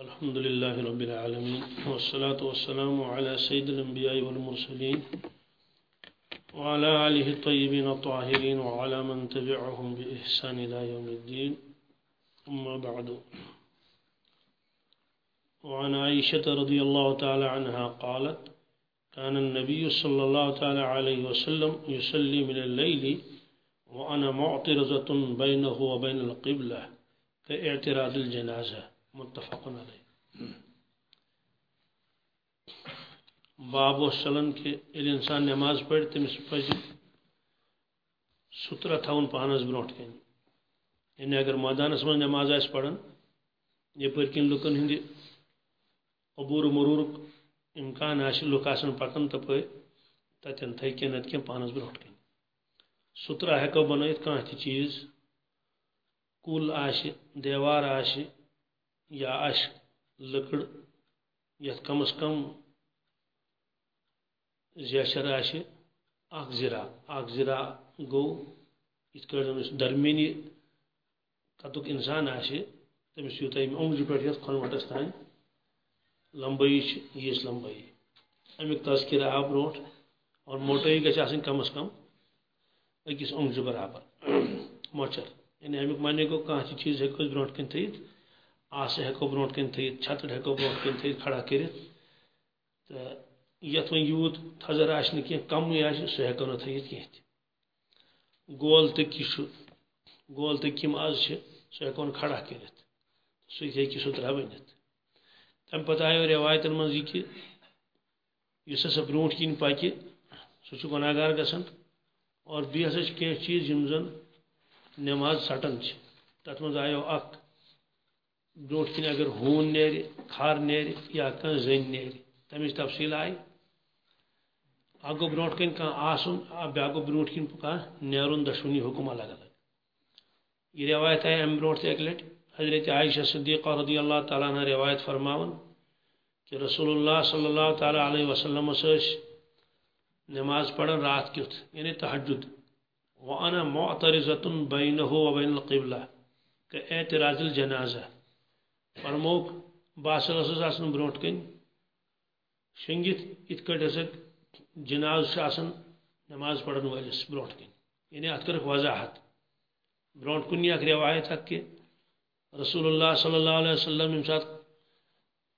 الحمد لله رب العالمين والصلاة والسلام على سيد الأنبياء والمرسلين وعلى آله الطيبين الطاهرين وعلى من تبعهم بإحسان إلى يوم الدين. أما بعد وعن عائشة رضي الله تعالى عنها قالت كان النبي صلى الله تعالى عليه وسلم يصلي من الليل وأنا معترضة بينه وبين القبلة كاعتراض الجنازة. متفق عليه باب چلان کہ یل انسان نماز پڑھ تمس پز سترہ تھون پانس برو کن یعنی اگر مٲدانس من نماز آس پڑھان یپر کن لکن ہند عبور مرور امکان آس لک آسان پکان تپ تتن تھے نت کی پانس برو کن سترہ ہیکو بنائت کانٛہہ تہِ چیٖز؟ کُل آسہِ دیوار آسہِ یا آسہِ لٔکٕر یتھ کم از کم زیچھر آسہِ اکھ زِرا اکھ زِرا گوٚو یِتھ کٲٹھۍ درمیٲنی قدُک انسان آسہِ تٔمِس یوٗتاہ ییٚمہِ اوٚنٛگجہِ پٮ۪ٹھ یتھ کھۄنوٹس تانۍ لمبٲیی چھِ ییٖژ لمبٲیی تذکرٕ آو برونٛٹھ اور موٹٲیی گژھِ آسٕنۍ کم از کم أکِس اوٚنٛگجہِ برابر۔ مۄچر یعنی امیُک معنی گوٚو کانٛہہ تہِ چیٖز ہیٚکو أسۍ برونٛٹھ تھٲیِتھ آسہٕ ہیٚکو برونٛٹھ کَنۍ تھٲیِتھ چھتٕر ہیٚکو برونٛٹھ کَنۍ تھٲیِتھ کھڑا کٔرِتھ تہٕ یتھ وۄنۍ یوٗت تھزر آسہِ نہٕ کینٛہہ کمٕے آسہِ سُہ ہیٚکو گول تٔکی گول تٔکی آز چھِ سُہ کھڑا کٔرِتھ سُہ تہِ ہیٚکہِ سُترا بٔنِتھ تمہِ پتہٕ آیو رٮ۪وایتن منٛز یہِ کہِ یُس ہسا برونٛٹھ کِنۍ پکہِ سُہ چھُ گار گژھان اور بیٚیہِ ہسا چھِ کینٛہہ چیٖز زن نٮ۪ماز ژٹان چھِ۔ تتھ منٛز آیو اکھ برونٛٹھ کِنۍ اگر ہوٗن نیرِ کھر نیرِ یا کانٛہہ زٔنۍ نیرِ تمِچ تفصیٖل آیہِ اکھ گوٚو برونٛٹھ کَنۍ کانٛہہ آسُن بیٛاکھ گوٚو برونٛٹھ کِنۍ کانٛہہ نیرُن دۄشوٕنی الگ الگ یہ روایت آیہِ امہِ برونٛٹھ تہِ اکہِ لٹہِ حضرت عائشہ صدیقہ رضی اللہ تعالیٰ عنہ روایت فرماوان کہ رسول اللہ صلی اللہ تعالیٰ علیہ وسلم ٲسۍ نماز پران رات کیُتھ یعنی تہجد۔ وأنا معترضة بينه وبين القبلة كاعتراض الجنازة فرموک باسر ٲسٕس آسان برونٛٹھ کَنۍ شٔنگِتھ یِتھ کٲٹھۍ ہسا جناز آسان نماز پرن وٲلِس برونٛٹھ کَنۍ یعنی اتھ کٔرٕکھ وضاحت۔ برونٛٹھ کُن اکھ رٮ۪وایت اکھ کہ رسول اللہ صلی اللہ علیہ وسلم ییٚمہِ ساتہٕ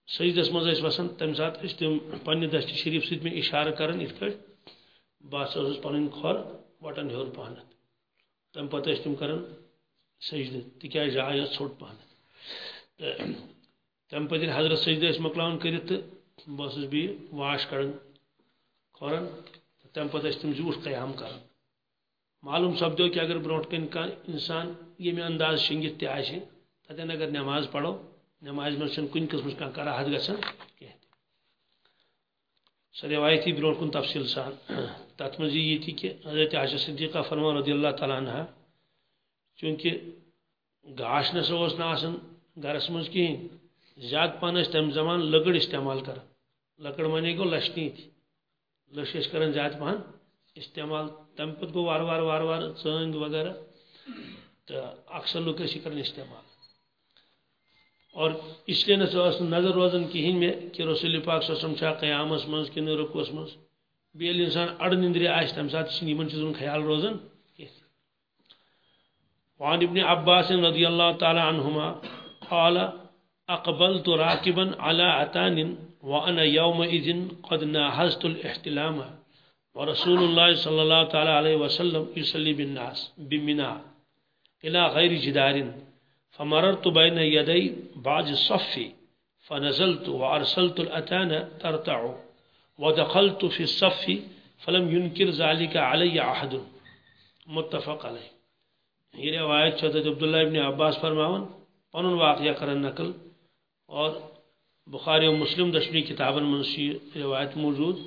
سجدس منٛز ٲسۍ وسان تمہِ ساتہٕ ٲسۍ تِم پننہِ دشتِ شریف سۭتۍ مےٚ اشارٕ کران یِتھ کٲٹھۍ بہٕ ہسا اوسُس وٹان ہیوٚر پہنتھ تمہِ پتہٕ ٲسۍ تِم کران سجدٕ تِکیازِ جاے ٲس ژھوٚٹ پہنتھ تہٕ تمہِ پتہٕ ییٚلہِ حضرت سجدٕ ٲسۍ مۄکلاوان کٔرِتھ تہٕ بہٕ اوسُس بیٚیہِ واش کڑان کھۄرن تمہِ پتہٕ ٲسۍ تِم زیوٗٹھ قیام کران معلوم سپدیو کہ اگر برونٛٹھ کَنۍ کانٛہہ انسان ییٚمہِ انداز شٔنگِتھ تہِ آسہِ تتٮ۪ن اگر نٮ۪ماز پرو نٮ۪مازِ منٛز چھنہٕ کُنہِ قٕسمٕچ کانٛہہ کراہت گژھان کینٛہہ تہِ سۄ روایتی برونٛٹھ کُن تفصیٖل سان۔ تتھ منٛز یی یہِ تہِ کہ حضرت عاشہ صدیقہ فرمان رضی اللہ تعالیٰ عنہ، چوٗنٛکہِ گاش نسا اوس نہٕ آسان گرس منٛز کِہیٖنۍ زیادٕ پہن تمہِ زمان لٔکٕر استعمال کران لٔکٕر معنی گوٚو لچھنی تہِ لٔچھ ٲسۍ کران زیادٕ پہن۔ استعمال تمہِ پتہٕ گوٚو وارٕ وارٕ وارٕ وارٕ ژٲنٛگۍ وغیرہ۔ تہٕ اکثر یہِ کران استعمال۔ اور اس لیے نسا نظر روزان کِہیٖنۍ مےٚ کہِ رسول پاک سسم چھا قیامس منٛز کِنہٕ رُکوس بیٚیہِ ییٚلہِ انسان اڑٕ نِندرِ آسہِ تمہِ ساتہٕ چھِنہٕ یِمن چیٖزن خیال روزان کینٛہہ وعن ابن عباس رضي الله تعالى عنهما قال أقبلت راكبا على عتان وأنا يومئذ قد ناهزت الاحتلام. ورسول الله صلى الله عليه وسلم يصلي بالناس بمنا إلى غير جدار. فمررت بين يدي بعض الصف فنزلت وأرسلت الأتان ترتع. ودخلت في الصف فلم ينكر ذلك علي أحد. متفق عليه. یہ روایت حضرت عبداللہ ابن عباس فرماون. پن واقعہ کرن نقل اور بخاری و مسلم دشمی کتابن من یہ روایت موجود۔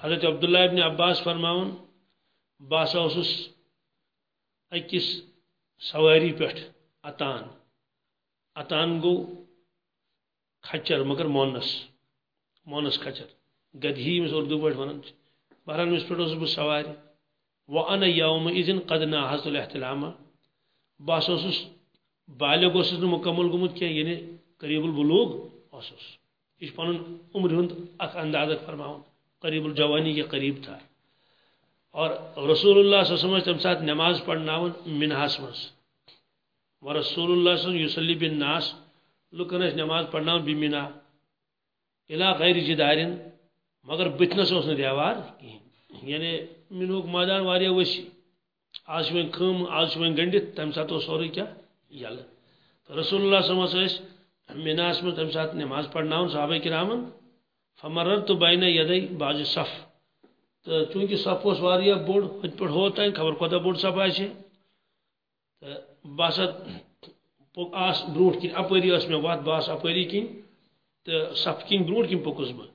حضرت عبداللہ ابن عباس فرماون باسا اوسس اکس سواری پہ اتان اتان گو کھچر مگر مونس مونس کھچر گدہی یمس اردو پہ ونان بہرحال امس پہ بہ سواری۔ وأنا يومئذ قد ناهزت الاحتلام بس اوسس بالغ اوسس مکمل گوٚمُت کینٛہہ یعنی قریب البلوغ اوسس یہ پن عمر ہند اخ اندازہ فرما قریب الجوانی کے قریب تھا۔ اور رسول اللہ صلی اللہ علیہ وسلم تم سات نماز پڑھنا منہاس مز و رسول اللہ صلی اللہ علیہ وسلم بن ناس لکن اس نماز پڑھنا بمنا الہ غیر جدارن، مگر بتنس اس نے دیوار یعنی منوک میدان واریاہ وسیع آج وین کم آج وین گنڈت، تم سات سوری کیا۔ یل رسول اللہ صلی اللہ علیہ وسلم مناس میں تم سات نماز پڑھنا ہوں، صحابہ کرامن فمرر تو بین یدی باز صف. تو چونکہ صف اس واریاہ بوڑ ہت پڑھ ہوتا ہے، خبر کوتا بوڑ صف آئے تو باسط آس بروٹ کن اپری اس میں وات باس اپری کن تو صف کن بروٹ کن پکس بہ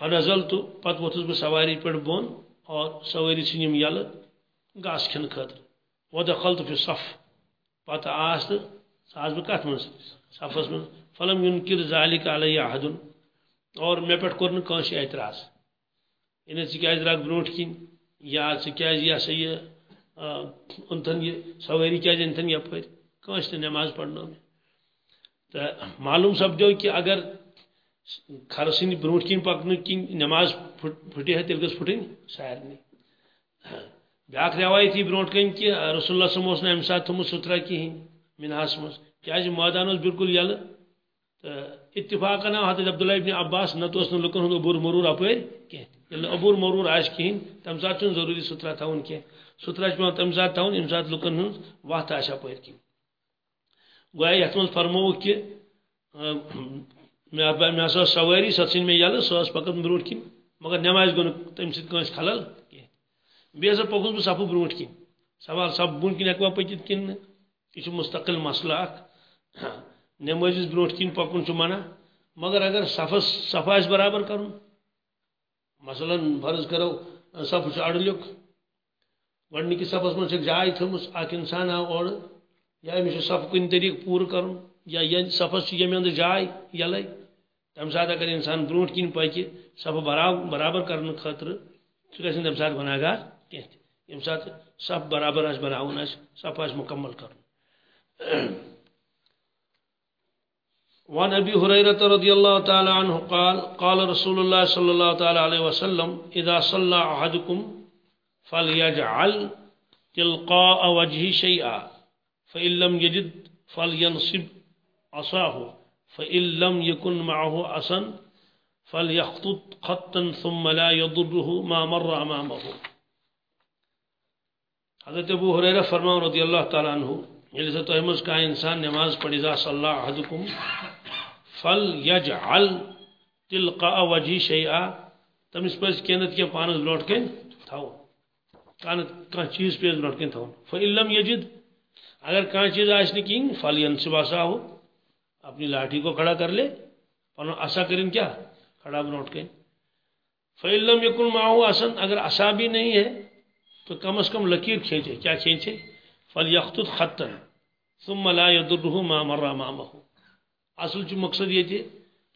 فنزل تو پت وتھس بہ سواری پہ بون اور سواری ژھنم یل گاس کھن خاطر. ودخلت فی صف. پتہ آس تو آس بہ کت من صفس من فلم ينکر ذالک علی احد اور مے پہ کور نس اعتراض۔ یعنی ژٕ کیٛازِ رکھ برونٛٹھ کِنۍ یا ژٕ کیٛازِ جی یہِ ہسا یہِ اوٚنتھن یہِ سوٲری کیٛازِ جی أنتھن یپٲرۍ کٲنٛسہِ تہِ نٮ۪ماز پرنٲو مےٚ تہٕ معلوٗم سپدیو کہِ اگر کھرٕ سٕنٛدِ برونٛٹھ کِنۍ پکنہٕ کِنۍ نٮ۪ماز پھٕٹہِ ہا تیٚلہِ گٔژھ پھٕٹٕنۍ سارنٕے بیٛاکھ رٮ۪وایت یی برونٛٹھ کَنۍ کہِ رسول اللہ صٲب اوس نہٕ اَمہِ ساتہٕ تھوٚمُت سُترا کِہیٖنۍ مِنہاس منٛز کیٛازِ مٲدان اوس بِلکُل یَلہٕ تہٕ اتفاقن آو حضرت عبداللہ ابن عباس نتہٕ اوس نہٕ لُکن ہُنٛد عبوٗر مرور اپٲرۍ کینٛہہ ییٚلہِ عبوٗر مرور آسہِ کِہیٖنۍ تَمہِ ساتہٕ چھُنہٕ ضروٗری سُترا تھاوُن کینٛہہ سُترا چھُ پیٚوان تَمہِ ساتہٕ تھاوُن ییٚمہِ ساتہٕ لُکن ہٕنٛز وَتھ آسہِ اپٲرۍ گویا یَتھ منٛز فرمووُکھ کہِ مےٚ ہسا ٲس سوٲری سۄ ژھٕنۍ مےٚ یَلہٕ سۄ ٲس پَکان مگر نٮ۪مازِ گوٚو نہٕ تَمہِ سۭتۍ خلل۔ کینٛہہ بیٚیہِ ہسا پوٚکُس بہٕ صفہٕ برونٛٹھ کِنۍ سوال صف بۄن کِنۍ ہٮ۪کوا پٔکِتھ کِنہٕ نہٕ یہِ چھُ مُستقل مسلہٕ اکھ نٮ۪مٲزِس برونٛٹھ کِنۍ چھُ منع مگر اگر صفس صف آسہِ برابر کرُن مثلاً فرض کرو صف چھُ اڑلیُک گۄڈنِکِس صفس منٛز چھکھ جاے تھٲومٕژ اکھ آو اورٕ یا أمِس چھُ صف کُنہِ طریٖقہٕ پوٗرٕ کرُن یا ییٚلہِ صفس چھُ ییٚمہِ اندٕ جاے یَلے تَمہِ ساتہٕ اگر اِنسان برونٛٹھ کِنۍ پَکہِ صفہٕ برابر کرنہٕ خٲطرٕ سُہ گژھِ نہٕ تَمہِ ساتہٕ گۄناہ گار تہِ ییٚمہِ ساتہٕ صف برابر آسہِ بناوُن آسہِ صف آسہِ مُکمل وعن أبي هريرة رضي الله تعالى عنه قال قال رسول الله صلى الله تعالى عليه وسلم إذا صلى أحدكم فليجعل تلقاء وجهه شيئا فإن لم يجد فلينصب عصاه فإن لم يكن معه عصا فليخطط خطا ثم لا يضره ما مر أمامه. حضرت ابو هريره فرمان رضي الله تعالى عنه ییٚلہِ یعنی سا تۄہہِ منٛز کانٛہہ اِنسان نٮ۪ماز پرِ اذا صلى احدكم فل یجعل تلقا وجهی شیئا تمس پز کینت کی پانس بروٹ کن تھاو کان کان چیز پیز بروٹ کن تھاون فإلم یجد، اگر کان چیز آس نہ کین فل ینصب ہو اپنی لاٹھی کو کھڑا کر لے۔ پنو اسا کرن کیا؟ کھڑا بروٹ کن فإلم یکن معه اسن اگر اسا بھی نہیں ہے تو کم از کم لکیر کھینچے۔ کیا کھینچے؟ فل یخطط خطا ثم لا يضره ما مر امامه اصل چھ مقصد یہ تھی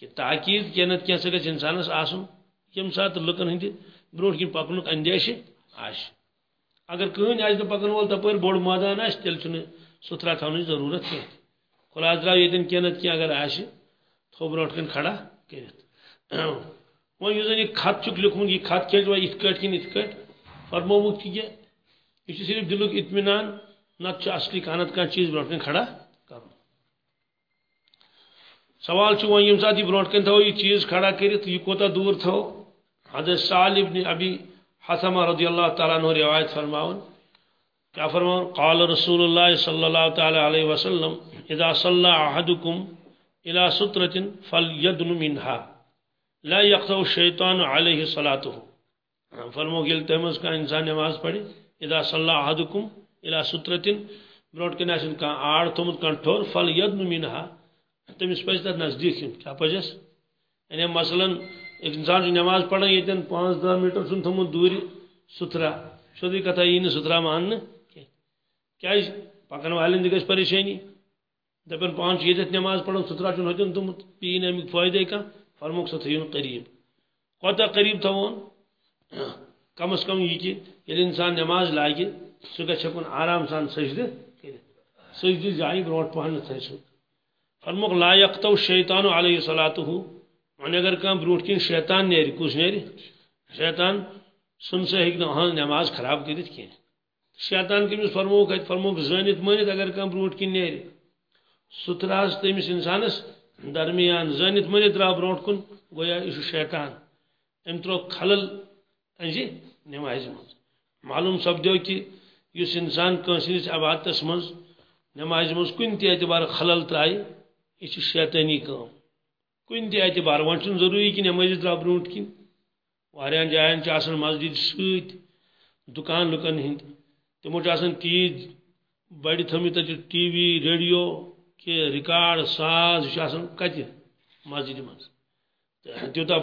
کہ تاکید کی نت کی گھس انسانس آسن یم سات لکن ہند بروٹ کن پکن اندیش آش۔ اگر کہین آس پکن وول تپر بوڑ مادان آس تیل چھ ستھرا تھون ضرورت کی خلاص درا یتن کی نت کی اگر آس تھو بروٹ کن کھڑا کرت وہ یہ یہ خط چھ لکھن یہ خط کھیل وہ ات کٹ کن ات کٹ فرموک کہ یہ صرف دلک اطمینان نت اصلی کانت کان چیز بروٹ کن کھڑا سوال چھ ون یم سات یہ برونٹ کن تھو یہ چیز کھڑا کرت یہ کوتا دور تھو حضرت سال ابن ابی حسمہ رضی اللہ تعالیٰ عنہ روایت فرماون کیا فرماون قال رسول اللہ صلی اللہ تعالی علیہ وسلم، اذا صلى احدكم الى سترة فليدن منها لا يقطع الشیطان علیہ صلاته۔ فرمو گل تمس کا انسان نماز پڑھے اذا صلى احدكم الى سترة برونٹ کن آسن کان آڑ تھومت کان ٹھور فليدن منها تمس پہ تر نزدیک کیا پزس یعنی مثلا ایک انسان نماز پڑھان یتن پانچ دہ میٹر چھ تھومت دور ستھرا سیودی کتھا یہ ستھرا مان کیا؟ پکن والن تہ پریشانی؟ دپن پان یتھ نماز پڑھن ستھرا چھ ہوتن تھومت پین امیک فائدے کا فرموک سہ تھون قریب۔ کوتا قریب تھون کم از کم یہ کہ یل انسان نماز لاگہ سہ گھس ہکن آرام سان سجدہ کر سجدہ جائیں برونٹ پہن تھے سہ فرموک لا یقتو شیطان علیہ صلاۃ وۄنۍ اگر کانٛہہ برونٛٹھ کِنۍ شیطان نیرِ کُس نیرِ شیطان سُن سا ہیٚکہِ نہٕ أہٕنٛز نٮ۪ماز خراب کٔرِتھ کینٛہہ شیطان کٔمِس فرمووُکھ اَتہِ فرمووُکھ زٲنِتھ مٲنِتھ اگر کانٛہہ برونٛٹھ کِنۍ نیرِ سُہ ترٛاو تٔمِس اِنسانَس درمیان زٲنِتھ مٲنِتھ درٛاو برونٛٹھ کُن، گویا یہِ چھُ شیطان۔ أمۍ ترٛوو خلل ہاں جی؟ أنزِ نٮ۪مازِ منٛز۔ معلوٗم سپدیو کہِ یُس اِنسان کٲنٛسہِ ہِنٛدِس عبادتس منٛز۔ نٮ۪مازِ منٛز کُنہِ تہِ اعتبار خلل ترٛایہِ یہ چھِ شیطٲنی کٲم کُنہِ تہِ اعتبار وۄنۍ چھُنہٕ ضروٗری کہِ نٮ۪مٲزی درٛاو برونٛٹھ کِنۍ واریاہن جایَن مسجد سۭتۍ دُکان لُکن ہٕنٛدۍ تِمو چھِ آسان تیٖتۍ ٹی وی، ریڈیو کہِ رِکاڈ ساز یہِ چھُ آسان کَتہِ مسجدِ منٛز۔ تہٕ تیوٗتاہ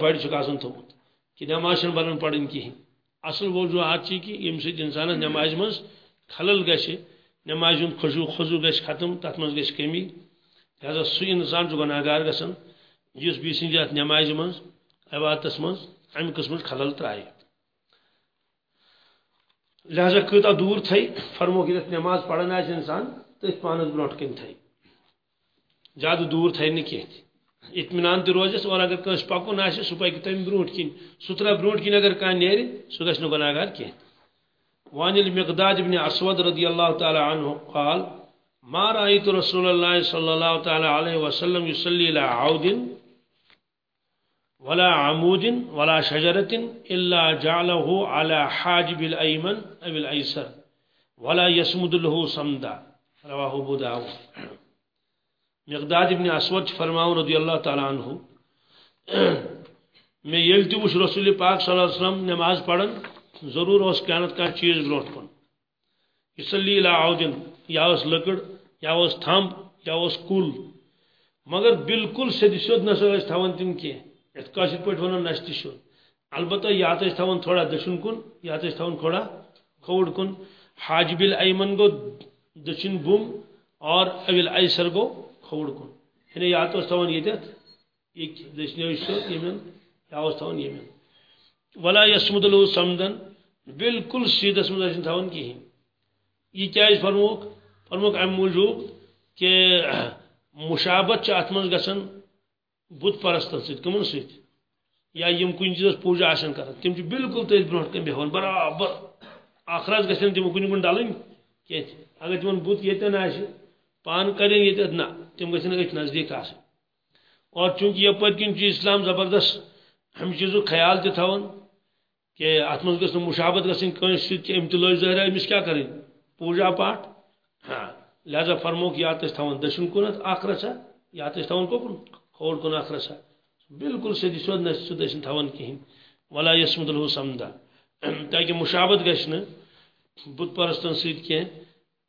کہِ نٮ۪ماز چھنہٕ بنان پرٕنۍ کِہیٖنۍ اصل وضوٗحات چھِ کہِ ییٚمہِ سۭتۍ اِنسانس نٮ۪مازِ منٛز خلل گژھِ نٮ۪مازِ ہُنٛد خشوٗ خضوٗ گژھِ ختم تتھ منٛز گژھِ کٔمی۔ لہذا سُہ اِنسان چھُ گۄناہ گار گژھان یُس بیٚیہِ سٕنٛدِ یتھ نٮ۪مازِ منٛز عبادتس منٛز امہِ قٕسمٕچ خلل ترٛایہِ لہذا کۭژاہ دوٗر تھٲے فرموکھ ییٚتٮ۪تھ نٮ۪ماز پران آسہِ اِنسان تٔتھۍ پانس برونٛٹھ کَنۍ تھٲے زیادٕ دوٗر تھٲے نہٕ کینٛہہ اطمینان تہِ روزٮ۪س اور اگر کٲنٛسہِ پکُن آسہِ سُہ پکہِ تمہِ برونٛٹھ کِنۍ سُہ ترٛاو برونٛٹھ کِنۍ اگر کانٛہہ نیرِ سُہ گژھِ نہٕ گۄناہ گار کینٛہہ وعن المقداد بن اسود رضی اللہ تعالی عنہ قال، ما رأيت رسول الله صلى الله تعالى عليه وسلم يصلي إلى عود ولا عمود ولا شجرة إلا جعله على حاجب الأيمن أو الأيسر ولا يسمد له صمدا۔ رواه أبو داود۔ مقداد ابن اسود فرماؤ رضی اللہ تعالیٰ عنہ، میں یل تہ رسول پاک صلی اللہ علیہ وسلم نماز پڑھن، ضرور اس کانت کان چیز برونٹ کن۔ یصلی الى عودن، یا اس لکڑ، یا اس تھمب یا اس کل مگر بالکل سید سیود نسا اس تھاون تم کی ات کاشر پٹ ونن نشتی شو البتہ یا تو تھاون تھوڑا دشن کن، یا تو تھاون تھوڑا کھوڑ کن۔ حاجب الایمن گو دچن بوم، اور اویل ایسر گو۔ کھوڑ کن. یعنی یا تو تھاون یتت ایک دشنیو شو یمن یا اس تھاون یمن ولا یسمد له سمدن، بالکل سیدھس مز تھاون کہین یہ کیا فرموک فرموک ام موجود کہ مشابت ات من گھن بت پرستن ست کمن ست یا یم کن چیز پوجا آسان کر تم بالکل تھی برو کن بہوان برابر. آخرات گھن تم کن کن ڈلن کی اگر تم بت یتن آ پان کریں یہ نہ تم گھن نزدیک آ اور چونکہ یپر کن اسلام زبردست ہم چیزوں خیال تہ تھوان کہ ات من گھن مشابت گھن کنس سی ام امس کیا کریں؟ پوجا پاٹ ہاں لہذا فرموک یا تس دشن کنت اخ رسا یا تس کوکن کھوڑ کن اخ رسا بالکل سیدھی سود نہ دشن تھوان کہین ولا یسمد له سمدا۔ تاکہ مشابت گژھن بت پرستن سید کی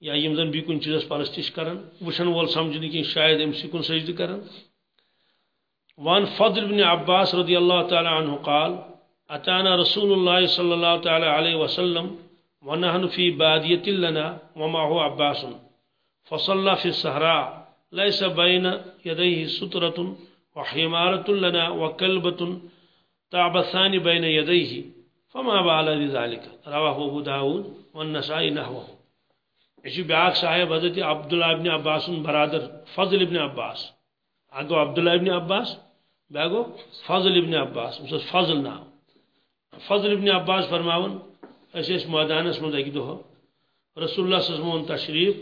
یا یم زن بی کن چیزس پرستش کرن وشن وول سمجھن کی شاید ام سی کن سجدہ کرن. وان فضل بن عباس رضی اللہ تعالی عنہ قال اتانا رسول الله صلی اللہ تعالی علیہ وسلم ونحن في بادية لنا ومعه عباس فصلى في الصحراء ليس بين يديه سترة وحمارة لنا وكلبة تعبثان بين يديه فما بال ذلك. رواه ابو داود والنسائي نحوه. ايش بیاکھ صاحب حضرت عبداللہ ابن عباس برادر فضل ابن عباس۔ اگو عبداللہ ابن عباس بیاگو فضل ابن عباس، اس فضل نام۔ فضل ابن عباس فرماون اس میدانس من اکہ دہ رسول اللہ صلی اللہ علیہ وسلم تشریف،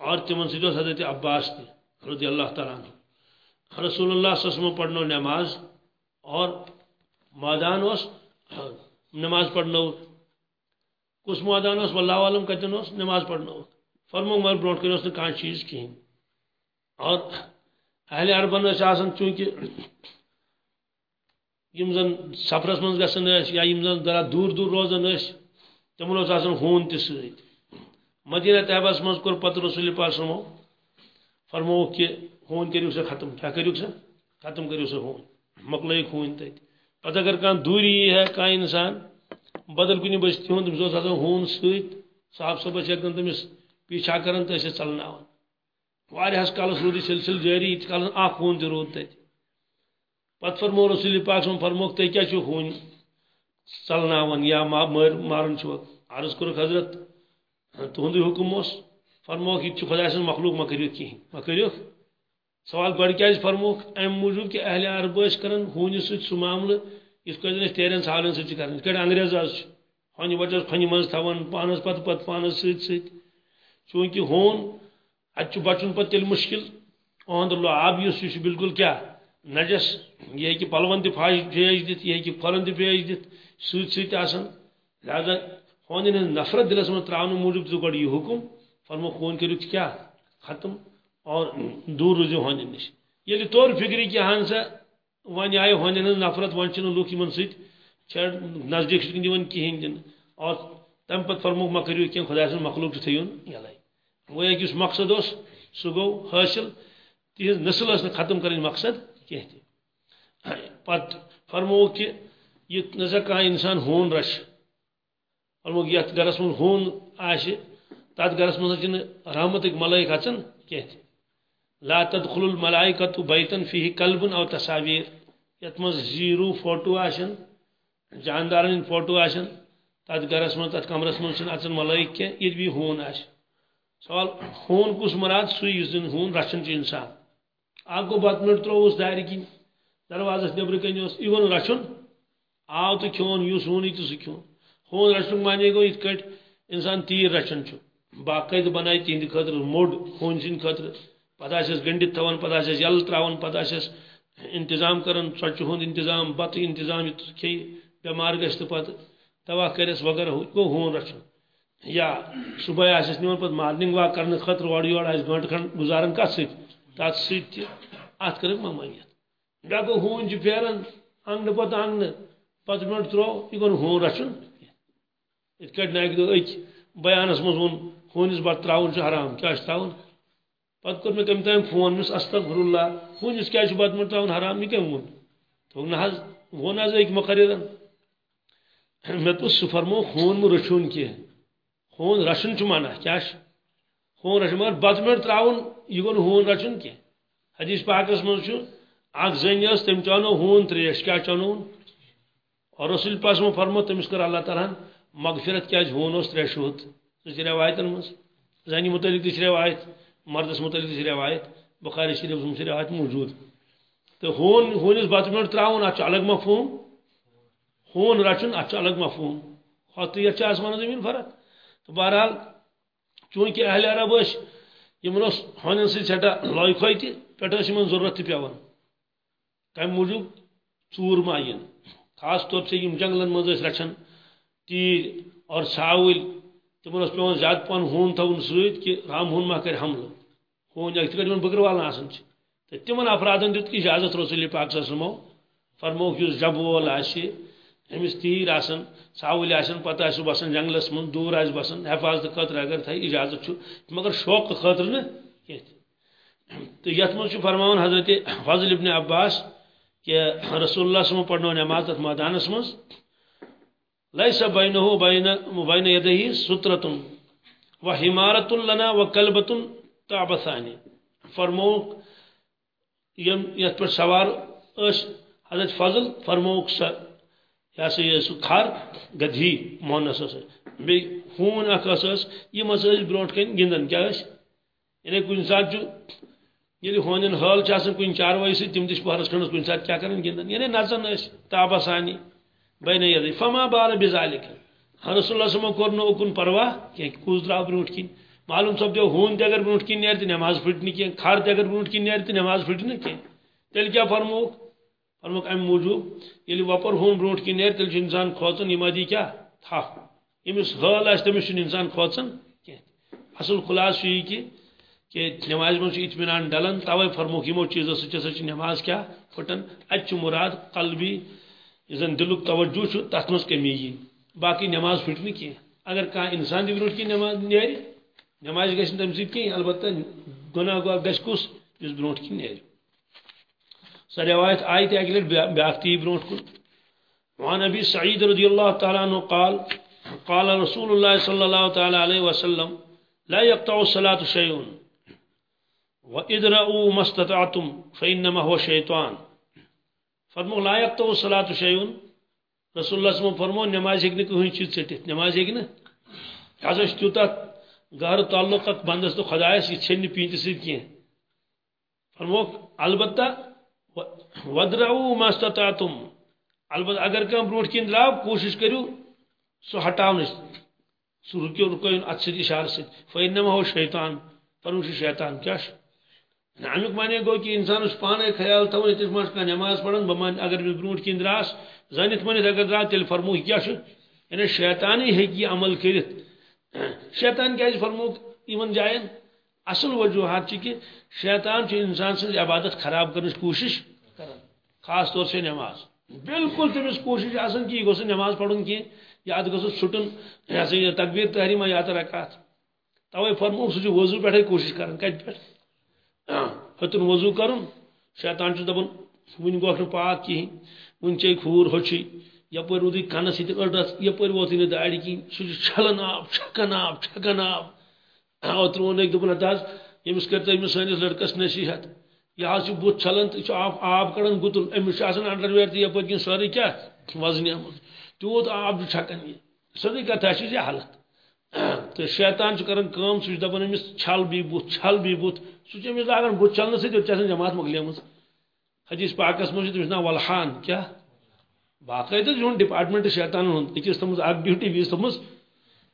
اور تمن سی حضرت عباس تہ رضی اللہ تعالیٰ عنہ۔ رسول اللہ صلی اللہ علیہ وسلم پڑھنو نماز، اور میدان اس نماز پڑھنو۔ کس میدان اس واللہ عالم کتن اس نماز پڑھنا پڑھنو فرمو مر برونٹ کن اس نے کان چیز کہیں اور اہل عربن اس آسان چونکہ یم زن سفرس من گسن اس یا یم زن ذرا دور دور روزان تمن اس آسان ہون تہ سۭتۍ مدینہ طیبس من کور پتہ رسول پاک سمو فرمو کہ ہون کریو سا ختم، کیا کریو سا ختم کریو سا ہون مکلئی ہون تت پتہ اگر کان دوری ہے کان انسان؟ بدل کنی بستی ہون تمس آسان ہون سۭتۍ صاحب صبح ہیکن تمس پیچھا کران تو اسے چلناوان واریاہس کالس رود سلسل جاری یت کالس اخ ہون تہ رود تت پت فرمو رسول پاک سم فرموک تہ کیا چھو ہون چلناوان یا مار مارن چھو؟ عرض کرک حضرت تہندی حکم اس فرموک یہ خدا سن مخلوق، ما کریو کی ما کریو سوال گۄڈٕ کیٛازِ فرموکھ؟ اَمہِ موٗجوٗب کہِ اہلِ عرب ٲسۍ کران ہوٗنِس سۭتۍ سُہ معاملہٕ یِتھ کٲٹھۍ أسۍ تیرٮ۪ن ژھاوٕلٮ۪ن سۭتۍ چھِ کران انگریز آز چھِ ہۄنہِ وَجس پانس پتہٕ پتہٕ پانس سۭتۍ سۭتۍ چوٗنٛکہِ ہوٗن اَتہِ چھُ بچُن پتہٕ تیٚلہِ مُشکِل۔ آب یُس یہِ چھُ بِلکُل کیٛاہ نجس۔ یہِ ہیٚکہِ پلون تہِ پھاش پھیج دِتھ یہِ ہیٚکہِ پھۄلن تہِ پھیج دِتھ سۭتۍ سۭتۍ لہذا ہونٮ۪ن ہٕنٛز نفرت دِلس منٛز تراونہٕ موٗجوٗب دِژ گۄڈٕ یہِ حُکم۔ فرمو ہوٗن کٔرِو کیٛاہ ختم۔ اور دوٗر روٗزِو ہونٮ۪ن نِش ییٚلہِ توٚر فِکرِ کہِ اہن سا وۄنۍ آیہِ ہونٮ۪ن ہٕنٛز نفرت وۄنۍ چھِنہٕ لُکھ یِمن سۭتۍ چھِ نزدیٖک چھِنہٕ اور تمہِ پتہٕ فرموکھ ما کٔرِو کینٛہہ خۄداے سُنٛد مخلوق چھُ تھٲیُن یَلے گویا یُس مقصد اوس سُہ گوٚو حٲصِل تِہنٛز نسل ٲس نہٕ ختم کَرٕنۍ مقصد کینٛہہ تہِ پتہٕ فرمووُکھ کہِ یہِ نسا کانٛہہ اِنسان ہوٗن رچھِ فرمووُکھ یتھ گرس منٛز ہوٗن آسہِ تتھ گرس منٛز چھِنہٕ رحمتٕکۍ ملٲیِک اژان کینٛہہ تہِ لا تدخل الملائکۃ بیتن فیہ کلبن او تصاویر۔ یتھ منٛز زیٖروٗ فوٹو آسن جاندارن ہٕنٛدۍ فوٹو آسن تتھ گرس منٛز تتھ کمرس منٛز چھِنہٕ اژان ملٲیِک کینٛہہ ییٚتہِ بیٚیہِ ہوٗن آسہِ سوال، ہوٗن کُس مراد؟ سُے یُس زن ہوٗن رچھان چھُ اِنسان۔ اکھ گوٚو بتہٕ مِنٹ ترووُس دارِ کِنۍ دروازس نیبرٕ کنۍ اوس یہِ رچھُن آو تہٕ کھیوٚن یُس ہوٗنٕے تہٕ سُہ کھیوٚن ہوٗن رچھنُک معنی گوٚو یِتھ کٲٹھۍ اِنسان تیٖر رچھان چھُ باقٲعدٕ بنایہِ تِہنٛدِ خٲطرٕ موٚڈ ہوٗنۍ سٕنٛدِ خٲطرٕ پتہٕ آسٮ۪س گٔنڈِتھ تھاوان پتہٕ آسٮ۪س یلہٕ تراوان پتہٕ آسٮ۪س انتظام کران ژۄچہِ ہُنٛد انتظام بتہٕ انتظام یُتھ کھیٚیہِ بٮ۪مار گژھِ تہٕ دوا کرٮ۪س وغیرہ ہُہ گوٚو ہوٗن رچھُن یا صبحٲے آسٮ۪س نِوان پتہٕ مارنِنگ واک کرنہٕ خٲطرٕ اورٕ یورٕ آسہِ گٲنٛٹہٕ کھنٛڈ گُزاران کتھ سۭتۍ تتھ سۭتۍ تہِ اتھ کٔرٕکھ ممٲنیت بیٚیہِ گوٚو ہوٗن چھُ پھیران انگنہٕ پتہٕ انگنہٕ پتہٕ مِنٹ تروو یہِ گوٚو نہٕ ہوٗن رچھُن یِتھ کٲٹھۍ نہٕ بیانس منٛز ووٚن ہوٗنِس بتہٕ تراوُن حرام کیٛاہ چھُ پتہٕ کوٚر مےٚ تمہِ تام فون مس استغفر اللہ ہوٗنِس کیٛازِ چھُ بتہٕ مِنٹ حرام یہِ کٔمۍ ووٚن؟ دوٚپُکھ نہ حظ، ووٚن حظ أکۍ مقررن۔ مےٚ دوٚپُس سُہ فرمو ہوٗن مہٕ رٔچھُن کینٛہہ۔ ہوٗن رچھُن چھُ منع کیٛاہ چھُ؟ مگر بتہٕ مِنٹ تراوُن، یہِ گوٚو نہٕ ہوٗن رچھُن کینٛہہ۔ حدیث پاکس منٛز چھُ، اکھ زٔنۍ ٲس، تٔمۍ چانو ہوٗن تریش، کیٛاہ چانوُن اور رسول پاسمو فرمو تٔمِس کٔر اللہ تعالیٰ ہن مغفرت، کیٛازِ ہوٗن اوس ترٛےٚ شوٗت سُہ چھِ رٮ۪وایتن منٛز متعلق تہِ چھِ رٮ۪وایت مردس متعلق تہِ چھِ رٮ۪وایت شریف منٛز چھِ رٮ۪وایت موٗجوٗد۔ تہٕ ہوٗن ہوٗنِس بتہٕ مِنٹ تراوُن الگ مفہوٗم۔ ہوٗن رچھُن اتھ الگ مفہوٗم۔ ہۄتھ تہٕ آسمان زمیٖن فرق۔ تہٕ بہرحال، چوٗنٛکہِ اہلِ عرب ٲسۍ یِمن اوس ہونٮ۪ن سۭتۍ سٮ۪ٹھاہ لٲے کھوے تہِ پٮ۪ٹھٕ ٲسۍ یِمن ضروٗرت تہِ پٮ۪وان کمہِ ما یِن خاص طور چھِ یِم جنگلن منٛز ٲسۍ رچھان تیٖرۍ اور ژھاوٕلۍ تِمن پیوان زیادٕ پہن ہوٗن تھاوُن سۭتۍ کہِ رام ہوٗن ما کرِ حملہٕ ہوٗن یِتھ کٲٹھۍ یِمن آسان چھِ تہٕ تِمن افرادن دیُت اِجازت رسول پاک صٲبمو فرموکھ یُس جبہٕ وول آسہِ أمِس تیٖر آسان ژھاوٕلۍ آسان پتہٕ آسہِ بسان جنگلس منٛز دوٗر آسہِ بسان حفاظتہٕ خٲطرٕ اگر تھایہِ اِجازت چھُ مگر شوقہٕ خٲطرٕ نہٕ کینٛہہ تہٕ یتھ منٛز چھُ حضرت فضل ابن عباس کہ رسول اللہ صلی اللہ پڑھنو نماز تتھ مٲدانس منٛز ليس بينه وبين بين يديه سترة وحمارة لنا وكلبة تعبثان فرموک یم یتھ پہ سوار اس حضرت فضل فرموک سا یا سا یہ سو کھار، گدھی، مونس اس۔ بی ہون اخ اس اس یم اس برونٹ کن گندن کیا اس؟ یعنی, یعنی کن سات جو ییٚلہِ ہونٮ۪ن حال چھِ آسان کُنہِ چاروٲے سۭتۍ تِم تہِ چھِ پہرس کھنٛڈس کُنہِ ساتہٕ کیٛاہ کران گِنٛدان یعنی نژان ٲسۍ تابسانی بین یدے فما بال بزالک۔ رسول اللہ صلی کوٚر نہٕ اُکُن پرواہ کینٛہہ کُس درٛاو برونٛٹھ کِنۍ معلوم سپدیو ہوٗن تہِ اگر برونٛٹھ کِنۍ نیرِ تہٕ نٮ۪ماز پھٕٹہِ نہٕ کھر تہِ اگر برونٛٹھ کِنۍ نیرِ تہٕ نٮ۪ماز پھٕٹہِ نہٕ کینٛہہ تیٚلہِ کیٛاہ فرمووُکھ فرمووُکھ اَمہِ موٗجوٗب ییٚلہِ وۄپر ہوٗن برونٛٹھ کِنۍ نیرِ تیٚلہِ چھُ اِنسان کھوژان دی کیٛاہ تھپھ ییٚمِس حال آسہِ تٔمِس چھُنہٕ اِنسان کھوژان کینٛہہ اصل خُلاصہٕ چھُ یہِ کہِ، کہ نماز من اطمینان ڈلان توے فرموک یمو چیزو سۭتۍ ہسا نماز کیا پھٹان اتہ مراد قلبی زن دلک توجہ تر مز کمی یہ باقی نماز پھٹ نی کی اگر کھانا انسان تہ برو کن نماز نیرِ نماز گھس تم سۭتۍ کہین البتہ گناہ گوہ گھس کس یس برو کن نیرِ سۄ روایت آیہِ تہِ اکہِ لٹہِ بیاکھ تی برونٛٹھ کُن وعن ابي سعيد رضي الله تعالى عنه قال قال رسول الله صلى الله تعالى عليه وسلم، لا يقطع الصلاة شيء وَإِدْرَعُوا مَسْتَطَعْتُمْ فَإِنَّمَا هُوَ شَيْطَان فرمو لا يقطع الصلاة شيء رسول اللہ صلی اللہ علیہ وسلم فرمو نماز ہیکہ کہین چیز ژٹِتھ نماز ہیکہ نہ ہسا تیوتاہ گہر تعلق بندس تو خدایس یہ چھن پینت سۭتۍ کینٛہہ فرموک البتہ ودرو مستطاعتم البتہ، اگر کم بروٹ کن درو کوشش کرو سو ہٹاونس سو رکیو رکو ات سی اشارہ سی فینما ہو شیطان پنن شیطان؟ کیا امیک معنی گو کہ انسان اس پانے خیال تھون اتس مس کا نماز پڑھن، بمان اگر بروٹ کن دراس زانت منت اگر درا تیل فرمو کیا یعنی شیطانی ہیکی عمل کرت شیطان کیا فرمو ایمن جائن اصل وجوہات کہ شیطان چھ انسان سے عبادت خراب کرنے کوشش خاص طور سے نماز۔ بالکل تمس کوشش آسن کہ یہ نماز پڑھن کی، یاد گھس سٹن یہ تقبیر تحریمہ یا رکعت۔ توے فرمو سہ وضو پہ کوشش کرن کت پہ ہتن وضو کرن، شیطان چھ دپن ون گوکھ پاک کہین ون چے کھور ہوچی۔ یپر رودی کنس یہ اڑس یپر ووت نہ داڑ کہین سہ چھلن آب چھکن آب چھکن آب. اوتر وون ایک دپن حظ یمس کرتا أمس سٲنِس لڑکس نصیحت یہ حظ چھُ بُتھ چھلان تو آب آب کڑان گُتُل أمس آسان انڈر ویر تہِ یپٲرۍ کِنۍ سورُے کیٛاہ وزنہِ تیوٗت آب چھُ چھکان یہِ سیٚودُے کتھا چھِ یہِ حالت تہٕ شیطان چھُ کران کٲم سُہ چھُ دپان أمِس چھل بیٚیہِ بُتھ چھل بیٚیہِ بُتھ سُہ چھُ أمِس لاگان بُتھ چھلنہٕ سۭتۍ یوٚت چھِ آسان جماعت مۄکلیمٕژ حدیث پاکس منٛز چھُ تٔمِس ناو ولحان کیٛاہ باقٲعدٕ چھُن ڈپارٹمنٹ شیطانن ہُنٛد أکِس تھٲومٕژ اکھ ڈیوٹی بیٚیِس تھٲومٕژ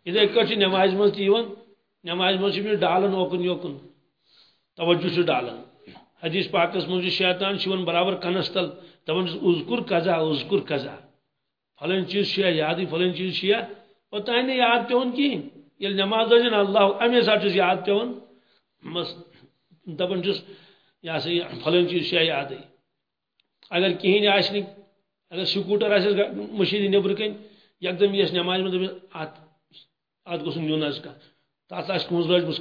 یِتھے کٲٹھۍ چھِ نمازِ نماز منٛز چھِ أمِس ڈالان اوکُن، یوکُن۔ توجہ چھُ ڈالان حدیث پاکس منٛز چھُ شیطان چھُ یِوان برابر کنس تل دپان چھُس اُزکُر قزا اُزکُر قزا فلٲنۍ چیٖز چھُ یادٕے فلٲنۍ چیٖز چھُ اوٚتانۍ یاد پیوٚن کِہیٖنۍ ییٚلہِ نٮ۪ماز ٲسِن اللہ اَمے ساتہٕ چھُس یاد پیوٚن بس دپان چھُس یہِ ہسا یہِ فلٲنۍ چیٖز چھُ یادٕے اگر کِہیٖنۍ آسہِ نہٕ اگر سکوٗٹر آسٮ۪س مٔشیٖد نیٚبرٕ کَنۍ یکدم یِیَس نٮ۪مازِ منٛز دٔپِس اَتھ اَتھ گوٚژھ نیُن حظ کانٛہہ تَتھ آسہِ کٲنٛسہِ لٲجمٕژ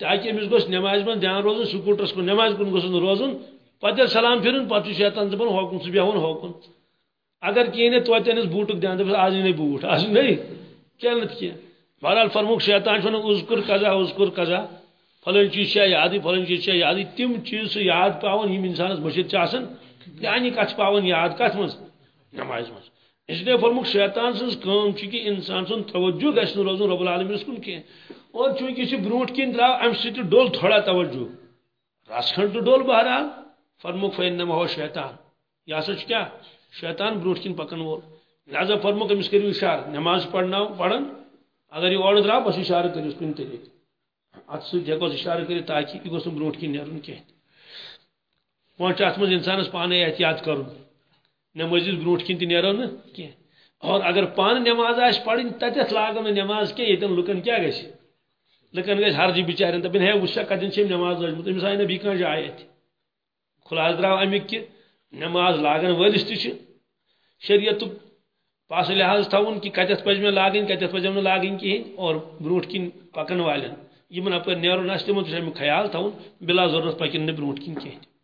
تاکہ أمِس گوٚژھ نٮ۪مازِ منٛز دھیان روزُن سکوٗٹرس کُن نٮ۪مازِ کُن گوٚژھ نہٕ روزُن، پتہٕ ییٚلہِ سلام پھِرُن، پتہٕ چھُ شیطان دپان ہوکُن سُہ بیٚہوُن ہوکُن اگر کِہیٖنۍ نہٕ توتہِ أنِس بوٗٹُک دھیان دپس آز أنۍ بوٗٹ آز نٔے کیٚنٛہہ نتہٕ کیٚنٛہہ بہرحال فرموک شیطان چھُ ونان اُزکُر قزا اُزکُر قزا فلٲنۍ چیٖز چھا یادٕے فلٲنۍ چیٖز چھا یادٕے تِم یاد پاوان یِم اِنسانس مٔشِد چھِ آسان یعنی کتھ چھِ یاد کتھ منٛز؟ نمازِ منٛز۔ اس لیے فرموک شیطان سٕنٛز کٲم چھِ کہِ اِنسان سُنٛد توجہ گژھِ نہٕ روزُن رۄب العالمیٖنس کُن کینٛہہ۔ اور چوٗنٛکہِ یہِ چھُ برونٛٹھ کِنۍ درٛاو، اَمہِ سۭتۍ ڈوٚل تھوڑا توجہ۔ رس کھنٛڈ تہٕ ڈوٚل بہرحال۔ فرموک فین ہو شیطان یہِ ہسا چھُ کیٛاہ؟ شیطان برونٛٹھ کِنۍ پکان وول۔ لہذا فرموک أمِس کٔرِو اِشارٕ۔ نٮ۪ماز پرناو پران اگر یہِ اورٕ درٛاو، بس اِشارٕ کٔرِوس کُنہِ طریٖقہٕ۔ اتھ سۭتۍ ہٮ۪کوس اِشارٕ کٔرِتھ تاکہِ یہِ گوٚژھ نہٕ برونٛٹھ کِنۍ نیرُن کینٛہہ۔ چھُ اتھ منٛز انسانس پانے احتیاط کرُن۔ نٮ۪مٲزِس برونٛٹھ کِنۍ تہِ نیرو نہٕ کینٛہہ اور اگر پانہٕ نٮ۪ماز آسہِ پرٕنۍ تتٮ۪تھ لاگو نہٕ نٮ۪ماز کینٛہہ ییٚتٮ۪ن لُکن کیٛاہ گژھِ لُکن گژھِ ہرجہِ بِچارٮ۪ن دپن ہے وٕچھ سا کتٮ۪ن چھِ أمۍ نٮ۪ماز لٲجمٕژ أمِس آیہِ نہٕ بیٚیہِ کانٛہہ جاے اتہِ خُلاص درٛاو امیُک کہِ نٮ۪ماز لاگن وٲلِس تہِ چھِ۔ شریعتُک پاسہٕ لحاظ تھاوُن کہِ کتٮ۪تھ پزِ مےٚ لاگٕنۍ کتٮ۪تھ پزٮ۪م نہٕ لاگٕنۍ کِہیٖنۍ اور برونٛٹھ کِنۍ پکن والٮ۪ن یِمن اپٲرۍ نیرُن آسہِ تِمن تہِ چھُ امیُک خیال تھاوُن بلا ضروٗرت پکن نہٕ برونٛٹھ کِنۍ کینٛہہ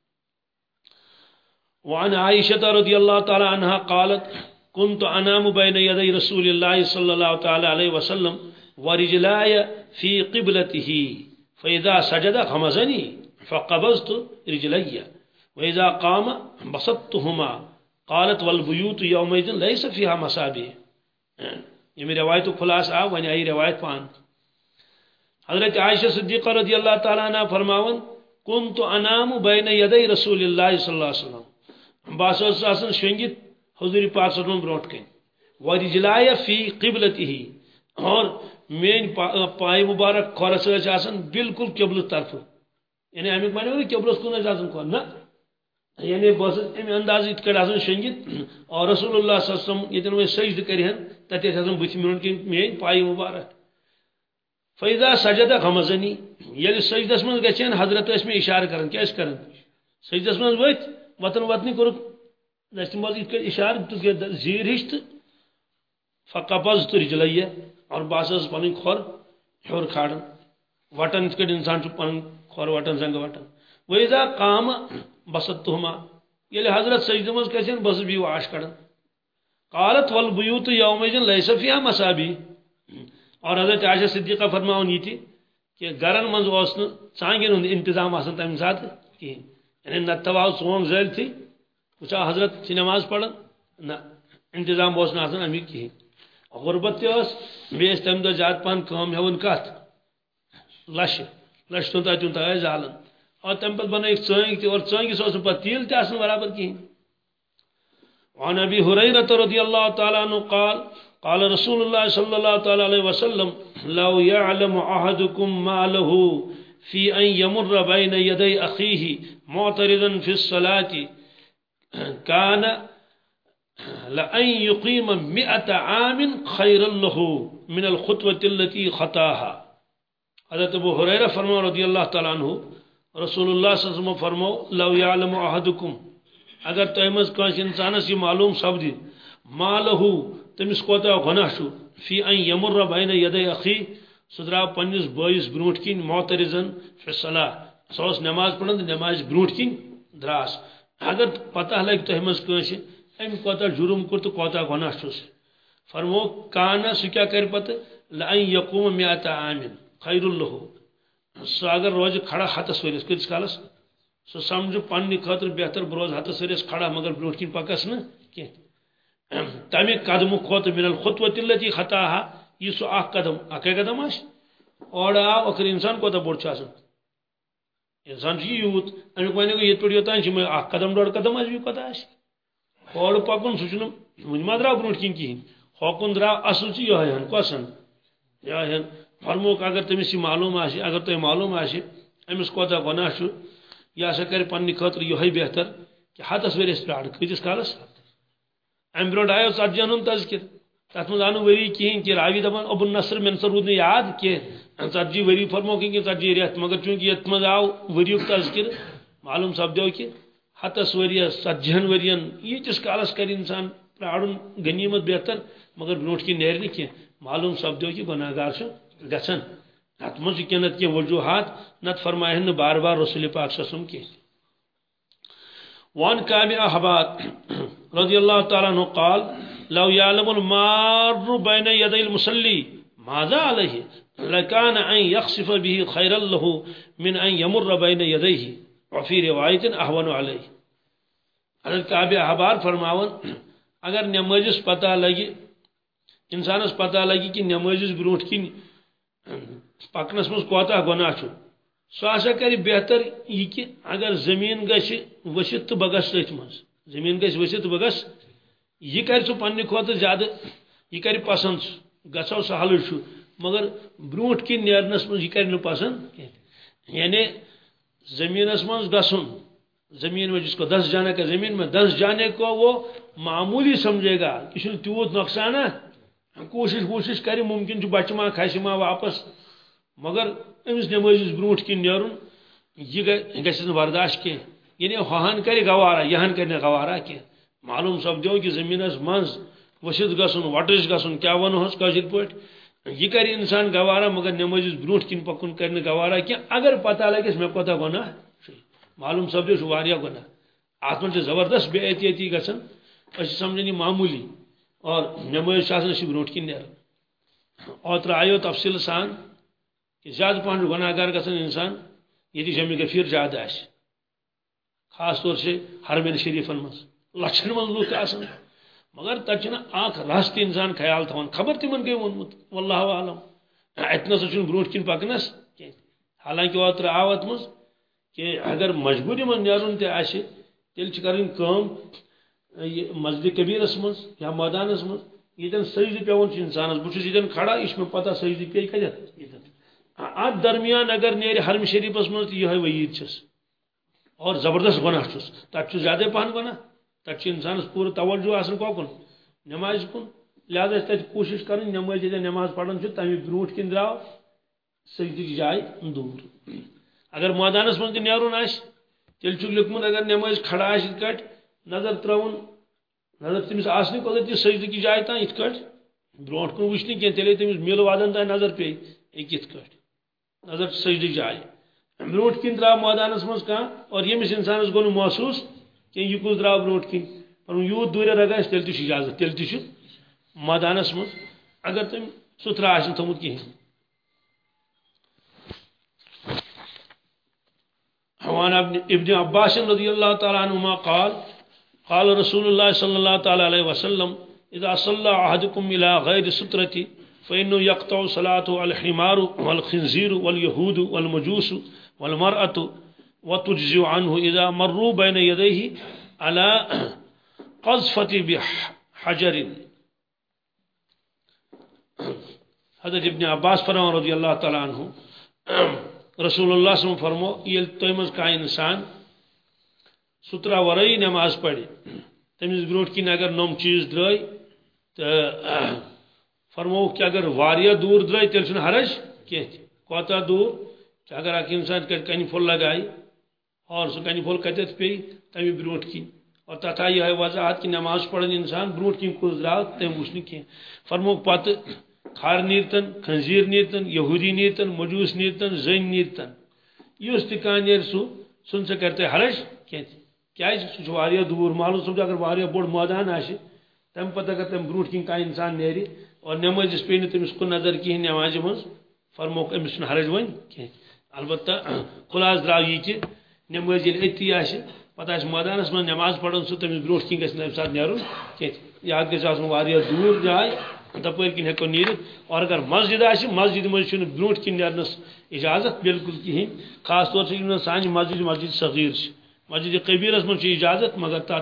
وعن عائشة رضي الله تعالى عنها قالت كنت أنام بين يدي رسول الله صلى الله تعالى عليه وسلم ورجلاي في قبلته فإذا سجد خمزني فقبضت رجلي وإذا قام بسطتهما. قالت والبيوت يومئذ ليس فيها مسابه یہ روایت خلاص آ ون آئی روایت پان حضرت عائشہ صدیقہ رضی اللہ تعالیٰ عنہ فرماون كنت أنام بین یدی رسول اللہ صلی اللہ علیہ وسلم. بس آسان شنگت حضور پاک صلی اللہ کن ورجلائے فی قبلتی ہی۔ اور مین پائے مبارک کھورس آسان بالکل قبل طرف یعنی امیک معنی نا قبلس کن آسان کھور نا؟ یعنی بس ام انداز ات کڑ آسان شنگت اور رسول اللہ صلی اللہ علیہ وسلم یتن وہ سجد کرہن تتہ آسان بت میون کن مین پائے مبارک۔ فیضا یعنی سجدہ غمزنی یل سجدس من گھن حضرت اس میں اشارہ کرن، کیا کرن؟ سجدس من وت وطن وطنی کورک. نستماز یہ اشارہ تو زیر ہش تو فقبض تو رجلیہ اور باس پن کھور ہور کھاڑن. وٹن ات انسان پن کھور وٹن زنگ وٹن ویزا قام بسط تہما یل حضرت سجد مز کھسن بس بھی واش کڑن قالت والبیوت یومئذ لیس فیها مسابی. اور حضرت عائشہ صدیقہ فرماؤن یہ تھی کہ گرن مز اس ژانگن ہند انتظام آسان تمہ سات کہین یعنی نہ نتوا سون زل تھی وچا حضرت چھ نماز پڑھن نہ انتظام اوس نہ آسان امیک کہین غربت تہ اس بیس تم دہ زیاد پہن کام ہیون کت لش لش تو تتہ تہ زالن۔ اور تم پت بنائک ژٲنٛگۍ تہِ اور ژٲنٛگِس اوس نہٕ پتہٕ تیٖل تہِ آسان برابر کِہیٖنۍ وعن ابي هريره رضي الله تعالى عنه قال قال رسول الله صلى الله تعالى عليه وسلم، لو يعلم احدكم ما له في أن يمر بين يدي أخيه معترضا في الصلاة. كان لأن يقيم مئة عام خيرا له من الخطوة التي خطاها. حضرت أبو حریرہ فرمو رضی اللہ تعالیٰ عنہ رسول اللہ صلی اللہ علیہ وسلم فرمو لو یعلم احدکم اگر تہ مز کانس انسانس یہ معلوم ما لہو تمس کوتا گناہ چھو فی ان یمر بین ید اخی سہ درا پنس بٲیس برونٹ کن معترزن فی صلاح۔ سہ اوس نماز پڑھان تہٕ نماز برونٹ کن دراس۔ اگر پتہ لگہِ تۄہہِ منٛز کٲنٛسہِ أمۍ کوتاہ جُرم کوٚر تہٕ کوتاہ گۄناہ چھُس فرمو کانہ سُہ کیٛاہ کرِ پتہٕ؟ لَن یقوم میات عامن خیر اللہ سُہ اگر روزِ کھڑا ہتس ؤرِس کۭتِس کالس سُہ سمجھِ پننہِ خٲطرٕ بہتر بہٕ روزٕ ہتس ؤرِس کھڑا مگر برونٛٹھ کِنۍ پکس نہٕ؟ کینٛہہ تمہِ قدمہٕ کھۄتہٕ مِنل خطوت التی خطا ہا یہِ سُہ اکھ قدم، اکے قدم آسہِ اورٕ آو ٲخر انسان کوتاہ بوٚڑ چھُ آسان انسان چھُ یوٗت؟ امیُک وَنہِ گوٚو ییٚتہِ پٮ۪ٹھ یوٚتانۍ اکھ قدم ڈۄڑ قدم آسہِ بیٚیہِ کوتاہ آسہِ اورٕ پکُن ما درٛاو برونٛٹھ کِنۍ کِہیٖنۍ ہوکُن درٛاو اصل چھُ یِہوے ہن؟ کۄسن یِہوے ہن؟ فرموک اگر تٔمِس یہِ معلوٗم آسہِ اگر تۄہہِ معلوٗم آسہِ أمِس کوتاہ گۄناہ چھُ یہِ ہسا کرِ پننہِ خٲطرٕ یِہوے بہتر، کہِ ہتس ؤرِیس پیارٕ کۭتِس کالس؟ امہِ برونٛٹھ آیو ژتجی ہُنٛد تذکر تتھ منٛز آو نہٕ ؤری کِہیٖنۍ کہِ راوی دپان ابو نصر مےٚ نسا روٗد یاد کینٛہہ ژتجی ؤری فرموکھ کہِ ژتجی جی رٮ۪تھ مگر چوٗنٛکہِ یتھ منٛز آو ؤریُک تذکر معلوٗم سپدیو کہِ ہتس ؤرِیس ژتجیہن ؤرین ییٖتِس کالس کرِ انسان پرارُن غنیمت بہتر، مگر برونٛٹھ کِنۍ نیرِ نہٕ کینٛہہ معلوٗم سپدیو کہِ گۄناہ گار چھُ گژھان اتھ منٛز وجوہات نتہٕ فرماہن نہٕ بار بار رسول پاک سسم کینٛہہ وان كعب أحباد رضي الله تعالى عنه قال لو يعلم المار بين يدي المصلي ماذا عليه لكان أن يخسف به خيرا له من أن يمر بين يديه وفي رواية أهون عليه حضرت كعب أحبار فرماون، اگر نمازس پتہ لگی انسانس پتہ لگی کہ نمازس بروٹ کن پکنس مز کوتاہ گناہ چھُ سُہ ہسا کرِ بہتر یہ کہ اگر زمین گژھِ ؤسِتھ تہٕ بہٕ گژھٕ تٔتھۍ منٛز زمین گژھِ ؤسِتھ تہٕ بہٕ یہ کرِ سُہ پننہِ کھۄتہٕ زیادٕ یہ کرِ پسند سُہ گژھو سہلٕے چھُ مگر برونٛٹھ کِنۍ نیرنس منٛز یہ کرِ نہٕ پسند یعنی زمینس منٛز گژھُن زمین میں جس کو دس جانے کا، زمین میں دس جانے کو وہ معمولی سمجھے گا کسی تیوت نقصان ہے۔ کوشش کوشش کرے ممکن جو بچہ ما کھسہ ما واپس۔ مگر امس نمازس برونٹ کن نیرن یہ گھس برداشت کی یعنی ہہن کر گوارا یہن کر گوارا کی معلوم سپدو کہ زمینس مز ورست گھن وٹش گھن کیا ونہوس کاشر پہ یہ کر انسان گوارا مگر نمازس برونٹ کن پکن کر گوارا کی اگر پتہ لگس مے کوتاہ گناہ معلوم سپدو واریاہ گناہ۔ ات من زبردست بے احتیاطی گھن اس سمجھن یہ معمولی۔ اور نماز آسان کن نیران اوتر آیو تفصیل سان کہ زیادہ پہن گناہ گار گھن انسان، یہ جمع گفیر زیادہ آس خاص طور سے حرمین شریفن مز لچھن من لوگ آسان مگر تتہ اخ رس انسان خیال تھوان خبر تمن گئی وونمت واللہ عالم اتنس چھن برونٹ کن پکنس حالانکہ اوتر آو ات مز کہ اگر مجبوری من نیرن تہ آسہ تیل کرن کام، یہ مسجد کبیرس مز، یا میدانس مز یتن سجدہ پیون انسانس بہت یتن کھڑا یہ مے پتہ سجدہ پی کتن یتن ات درمیان اگر نیر حرم شریفس مز تو یہ وعید چھس اور زبردست گناہ چھس تک زیادہ پہن گناہ۔ تک انسانس پور توجہ آسن کوکن نماز کن، لہذا تت کوشش کرن، نماز یتن نماز پڑھن تمہ بروٹ کن درو سجدہ جائے، دور۔ اگر میدانس مز نیرن آس تیل لکمت اگر نماز کھڑا آس کٹ، نظر ترون نظر تمس آسنی کوتھ تہ سجدہ کی جائے تان ات بروٹ کن وچھنی کی تیلے تمس میل وادن تان نظر پی ایک ات نظر سجدہ جائے۔ بروٹ کن درا میدانس مز کان اور یمس انسانس گو محسوس کہ یہ کس درا بروٹ کن پن یوت دور رگاس تیل تہ اجازت، تیل تہ میدانس مز اگر تم سترا آسن تھومت کہین وعن ابن عباس رضي الله تعالى عنهما قال قال رسول الله صلى الله تعالى عليه وسلم إذا صلى أحدكم إلى غير سترة فإنه يقطع صلاته الحمار والخنزير واليهود والمجوس والمرأة وتجزي عنه إذا مروا بين يديه على قذفة بحجر. حضرت ابن عباس فرمان رضی اللہ تعالیٰ عنہ، رسول اللہ صلی اللہ علیہ وسلم فرمو یل تو کا انسان سترا ورئی نماز پڑی تمس بروٹ کن اگر نم چیز درائے تو فرمو کہ اگر واریہ دور درائے تیل حرج؟ کی کوتا دور، کہ اگر اک انسان کنی پھول لگائی اور سو کنی پھول کتت پی تمی بروٹ کی۔ اور تتھا یہ وضاحت کہ نماز پڑھن انسان بروٹ کی کل درا تم وچن کی۔ فرمو پتہ کھار نیرتن خنزیر نیرتن، یہودی نیرتن، مجوس نیرتن زن نیرتن۔ اس تکان نیر سو، سن سے کرتے حرج؟ کیا سہ دور معلوم سمجھ اگر واریا بوڑ مادان آشی۔ تم پتہ اگر تم بروٹ کن کا انسان نیری۔ اور نماز پی تمس کن نظر کہین نماز مز فرموک امس حرج ون کی البتہ، خلاص درا یہ کہ نماز یعنی یل اتی آشی، پتہ آس مادانس من نماز پڑھن سہ تمس بروٹ کن گھس نمہ سات نیرن کی یا گھس آسن واریا دور جائے تپر کن ہیکو نیرت، اور اگر مسجد آ مسجد مجھ برو کن نیرنس اجازت بالکل کہین خاص طور سے سان مسجد مسجد صغیر مسجد قبیرس من اجازت، مگر تر